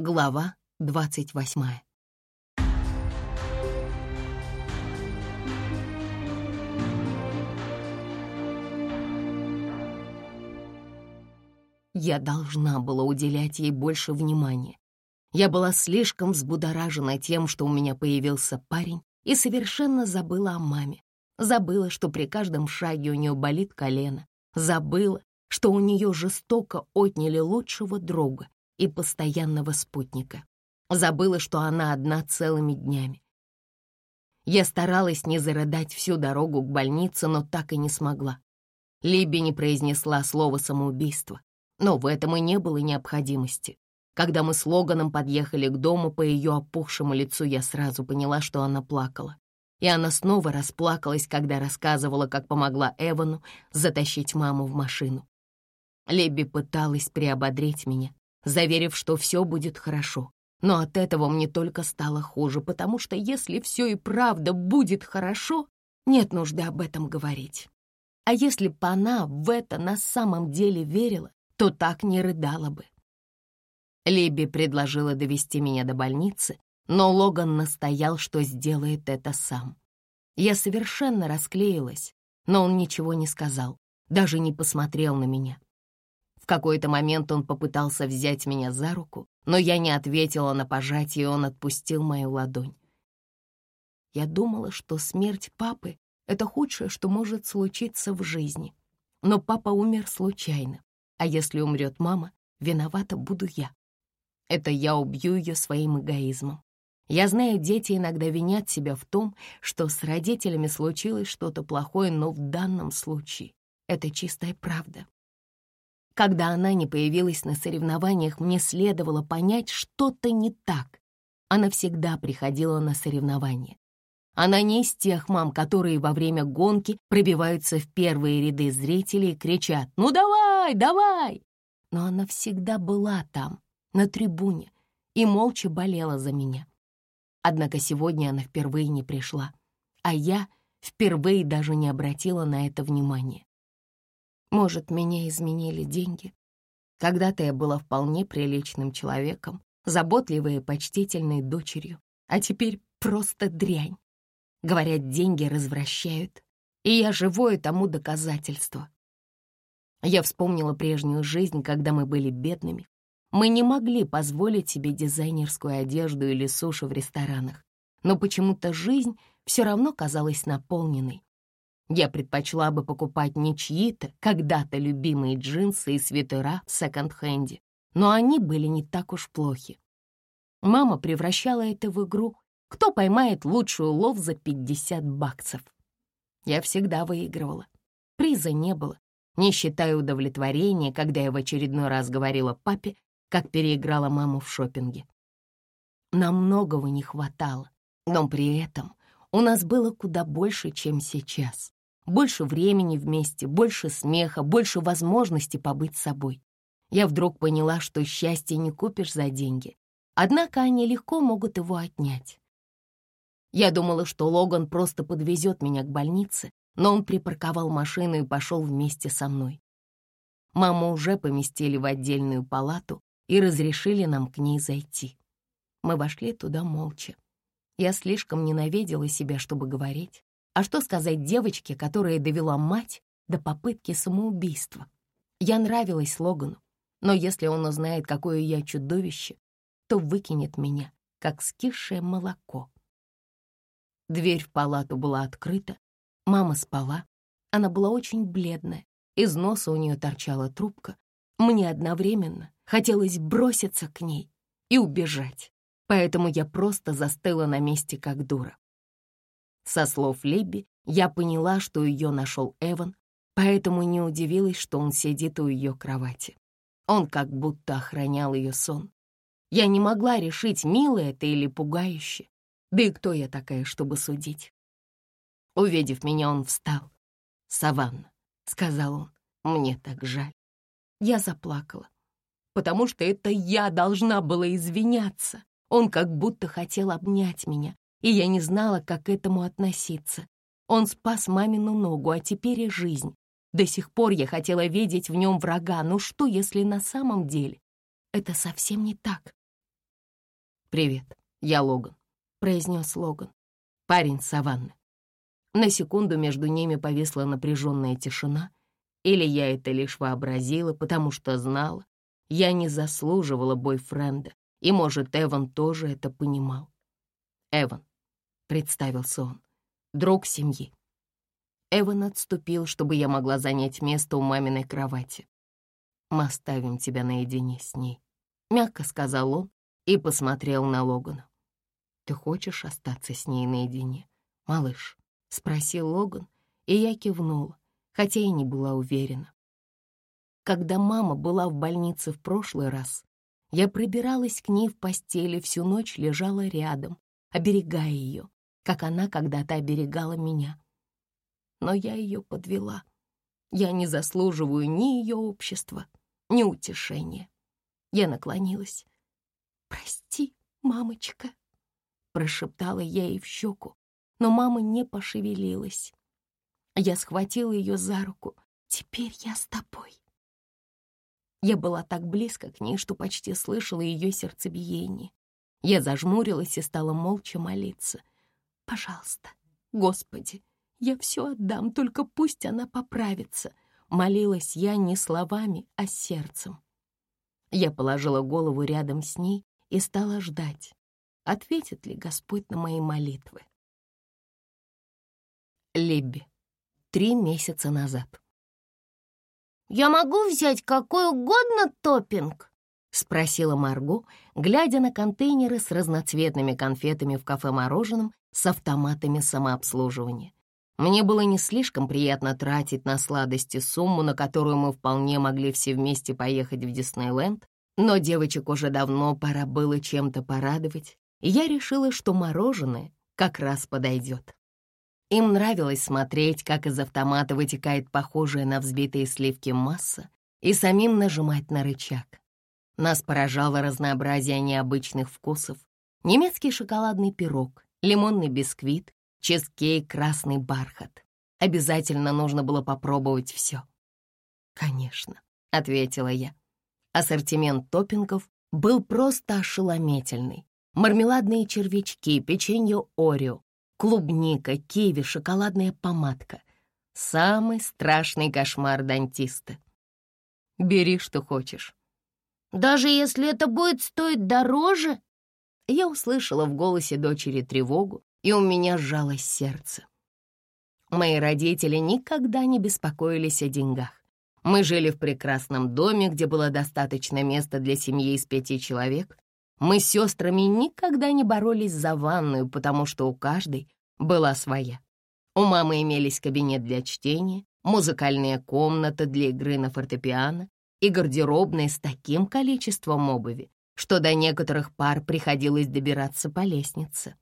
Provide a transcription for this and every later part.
Глава двадцать восьмая. Я должна была уделять ей больше внимания. Я была слишком взбудоражена тем, что у меня появился парень, и совершенно забыла о маме. Забыла, что при каждом шаге у нее болит колено. Забыла, что у нее жестоко отняли лучшего друга и постоянного спутника. Забыла, что она одна целыми днями. Я старалась не зарыдать всю дорогу к больнице, но так и не смогла. Либи не произнесла слово «самоубийство». Но в этом и не было необходимости. Когда мы с Логаном подъехали к дому, по ее опухшему лицу я сразу поняла, что она плакала. И она снова расплакалась, когда рассказывала, как помогла Эвану затащить маму в машину. Лебби пыталась приободрить меня, заверив, что все будет хорошо. Но от этого мне только стало хуже, потому что если все и правда будет хорошо, нет нужды об этом говорить. А если бы она в это на самом деле верила, то так не рыдала бы. Либи предложила довести меня до больницы, но Логан настоял, что сделает это сам. Я совершенно расклеилась, но он ничего не сказал, даже не посмотрел на меня. Какой-то момент он попытался взять меня за руку, но я не ответила на пожатие, и он отпустил мою ладонь. Я думала, что смерть папы — это худшее, что может случиться в жизни. Но папа умер случайно. А если умрет мама, виновата буду я. Это я убью ее своим эгоизмом. Я знаю, дети иногда винят себя в том, что с родителями случилось что-то плохое, но в данном случае это чистая правда. Когда она не появилась на соревнованиях, мне следовало понять, что-то не так. Она всегда приходила на соревнования. Она не из тех мам, которые во время гонки пробиваются в первые ряды зрителей и кричат «Ну давай, давай!». Но она всегда была там, на трибуне, и молча болела за меня. Однако сегодня она впервые не пришла, а я впервые даже не обратила на это внимания. Может, меня изменили деньги? Когда-то я была вполне приличным человеком, заботливой и почтительной дочерью, а теперь просто дрянь. Говорят, деньги развращают, и я живое тому доказательство. Я вспомнила прежнюю жизнь, когда мы были бедными. Мы не могли позволить себе дизайнерскую одежду или суши в ресторанах, но почему-то жизнь все равно казалась наполненной. Я предпочла бы покупать не чьи-то когда-то любимые джинсы и свитера в секонд-хенде, но они были не так уж плохи. Мама превращала это в игру, кто поймает лучший улов за 50 баксов. Я всегда выигрывала. Приза не было, не считая удовлетворения, когда я в очередной раз говорила папе, как переиграла маму в шопинге. Нам многого не хватало, но при этом у нас было куда больше, чем сейчас. Больше времени вместе, больше смеха, больше возможности побыть собой. Я вдруг поняла, что счастье не купишь за деньги, однако они легко могут его отнять. Я думала, что Логан просто подвезет меня к больнице, но он припарковал машину и пошел вместе со мной. Маму уже поместили в отдельную палату и разрешили нам к ней зайти. Мы вошли туда молча. Я слишком ненавидела себя, чтобы говорить. А что сказать девочке, которая довела мать до попытки самоубийства? Я нравилась Логану, но если он узнает, какое я чудовище, то выкинет меня, как скисшее молоко. Дверь в палату была открыта. Мама спала. Она была очень бледная. Из носа у нее торчала трубка. Мне одновременно хотелось броситься к ней и убежать. Поэтому я просто застыла на месте, как дура. Со слов Либби я поняла, что ее нашел Эван, поэтому не удивилась, что он сидит у ее кровати. Он как будто охранял ее сон. Я не могла решить, мило это или пугающе. Да и кто я такая, чтобы судить? Увидев меня, он встал. «Саванна», — сказал он, — «мне так жаль». Я заплакала, потому что это я должна была извиняться. Он как будто хотел обнять меня, и я не знала, как к этому относиться. Он спас мамину ногу, а теперь и жизнь. До сих пор я хотела видеть в нем врага, но что, если на самом деле это совсем не так? «Привет, я Логан», — произнес Логан, парень Саванны. На секунду между ними повисла напряженная тишина, или я это лишь вообразила, потому что знала, я не заслуживала бойфренда, и, может, Эван тоже это понимал. «Эван», — представился он, — «друг семьи». Эван отступил, чтобы я могла занять место у маминой кровати. «Мы оставим тебя наедине с ней», — мягко сказал он и посмотрел на Логана. «Ты хочешь остаться с ней наедине, малыш?» — спросил Логан, и я кивнула, хотя и не была уверена. Когда мама была в больнице в прошлый раз, я пробиралась к ней в постели, всю ночь лежала рядом, оберегая ее, как она когда-то оберегала меня. Но я ее подвела. Я не заслуживаю ни ее общества, ни утешения. Я наклонилась. «Прости, мамочка», — прошептала я ей в щеку, но мама не пошевелилась. Я схватила ее за руку. «Теперь я с тобой». Я была так близко к ней, что почти слышала ее сердцебиение. Я зажмурилась и стала молча молиться. «Пожалуйста, Господи, я все отдам, только пусть она поправится», — молилась я не словами, а сердцем. Я положила голову рядом с ней и стала ждать, ответит ли Господь на мои молитвы. Либби. Три месяца назад. «Я могу взять какой угодно топпинг?» — спросила Марго, глядя на контейнеры с разноцветными конфетами в кафе-мороженом с автоматами самообслуживания. Мне было не слишком приятно тратить на сладости сумму, на которую мы вполне могли все вместе поехать в Диснейленд, но девочек уже давно пора было чем-то порадовать, и я решила, что мороженое как раз подойдет. Им нравилось смотреть, как из автомата вытекает похожая на взбитые сливки масса, и самим нажимать на рычаг. Нас поражало разнообразие необычных вкусов. Немецкий шоколадный пирог, лимонный бисквит, чизкейк, красный бархат. Обязательно нужно было попробовать все. «Конечно», — ответила я. Ассортимент топпингов был просто ошеломительный. Мармеладные червячки, печенье Орео, клубника, киви, шоколадная помадка. Самый страшный кошмар дантиста. Бери, что хочешь. Даже если это будет стоить дороже? Я услышала в голосе дочери тревогу, и у меня сжалось сердце. Мои родители никогда не беспокоились о деньгах. Мы жили в прекрасном доме, где было достаточно места для семьи из пяти человек, мы с сестрами никогда не боролись за ванную, потому что у каждой была своя. У мамы имелись кабинет для чтения, музыкальная комната для игры на фортепиано и гардеробная с таким количеством обуви, что до некоторых пар приходилось добираться по лестнице.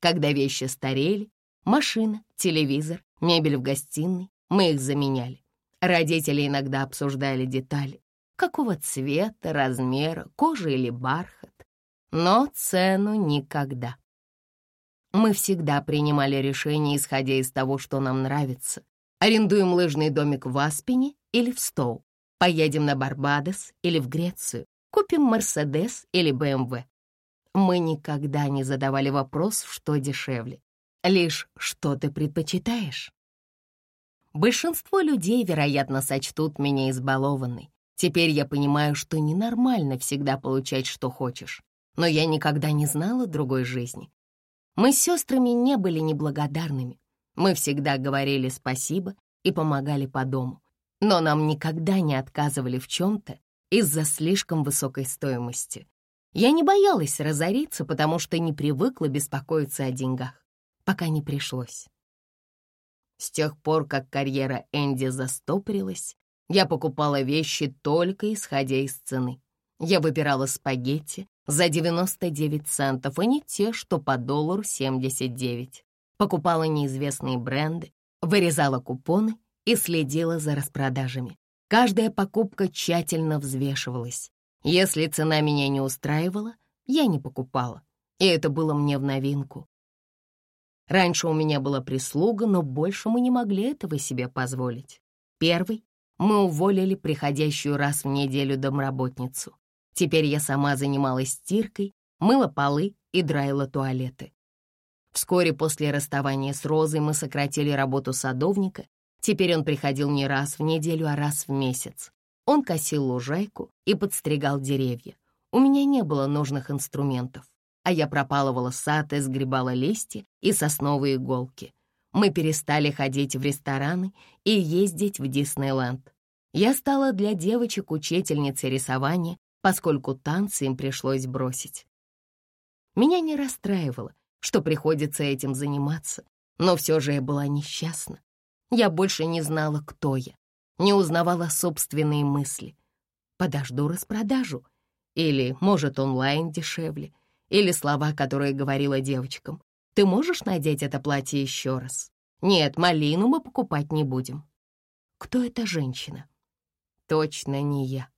Когда вещи старели, машина, телевизор, мебель в гостиной, мы их заменяли. Родители иногда обсуждали детали, какого цвета, размера, кожи или бархат, но цену никогда. Мы всегда принимали решение, исходя из того, что нам нравится. Арендуем лыжный домик в Аспене или в Стоу, поедем на Барбадос или в Грецию, купим Мерседес или БМВ. Мы никогда не задавали вопрос, что дешевле, лишь что ты предпочитаешь. Большинство людей, вероятно, сочтут меня избалованной, Теперь я понимаю, что ненормально всегда получать, что хочешь. Но я никогда не знала другой жизни. Мы с сестрами не были неблагодарными. Мы всегда говорили спасибо и помогали по дому. Но нам никогда не отказывали в чем-то из-за слишком высокой стоимости. Я не боялась разориться, потому что не привыкла беспокоиться о деньгах, пока не пришлось. С тех пор, как карьера Энди застопорилась, я покупала вещи только исходя из цены. Я выбирала спагетти за 99 центов, а не те, что по доллару 79. Покупала неизвестные бренды, вырезала купоны и следила за распродажами. Каждая покупка тщательно взвешивалась. Если цена меня не устраивала, я не покупала. И это было мне в новинку. Раньше у меня была прислуга, но больше мы не могли этого себе позволить. Первый мы уволили приходящую раз в неделю домработницу. Теперь я сама занималась стиркой, мыла полы и драила туалеты. Вскоре после расставания с Розой мы сократили работу садовника. Теперь он приходил не раз в неделю, а раз в месяц. Он косил лужайку и подстригал деревья. У меня не было нужных инструментов, а я пропалывала сад и сгребала листья и сосновые иголки. Мы перестали ходить в рестораны и ездить в Диснейленд. Я стала для девочек учительницей рисования, поскольку танцы им пришлось бросить. Меня не расстраивало, что приходится этим заниматься, но все же я была несчастна. Я больше не знала, кто я, не узнавала собственные мысли. Подожду распродажу. Или, может, онлайн дешевле. Или слова, которые говорила девочкам. Ты можешь надеть это платье еще раз? Нет, малину мы покупать не будем. Кто эта женщина? Точно не я.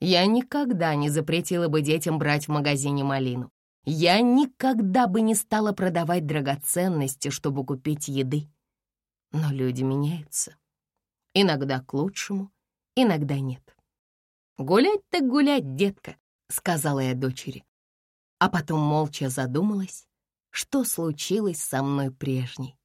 Я никогда не запретила бы детям брать в магазине малину. Я никогда бы не стала продавать драгоценности, чтобы купить еды. Но люди меняются. Иногда к лучшему, иногда нет. «Гулять так гулять, детка», — сказала я дочери. А потом молча задумалась, что случилось со мной прежней.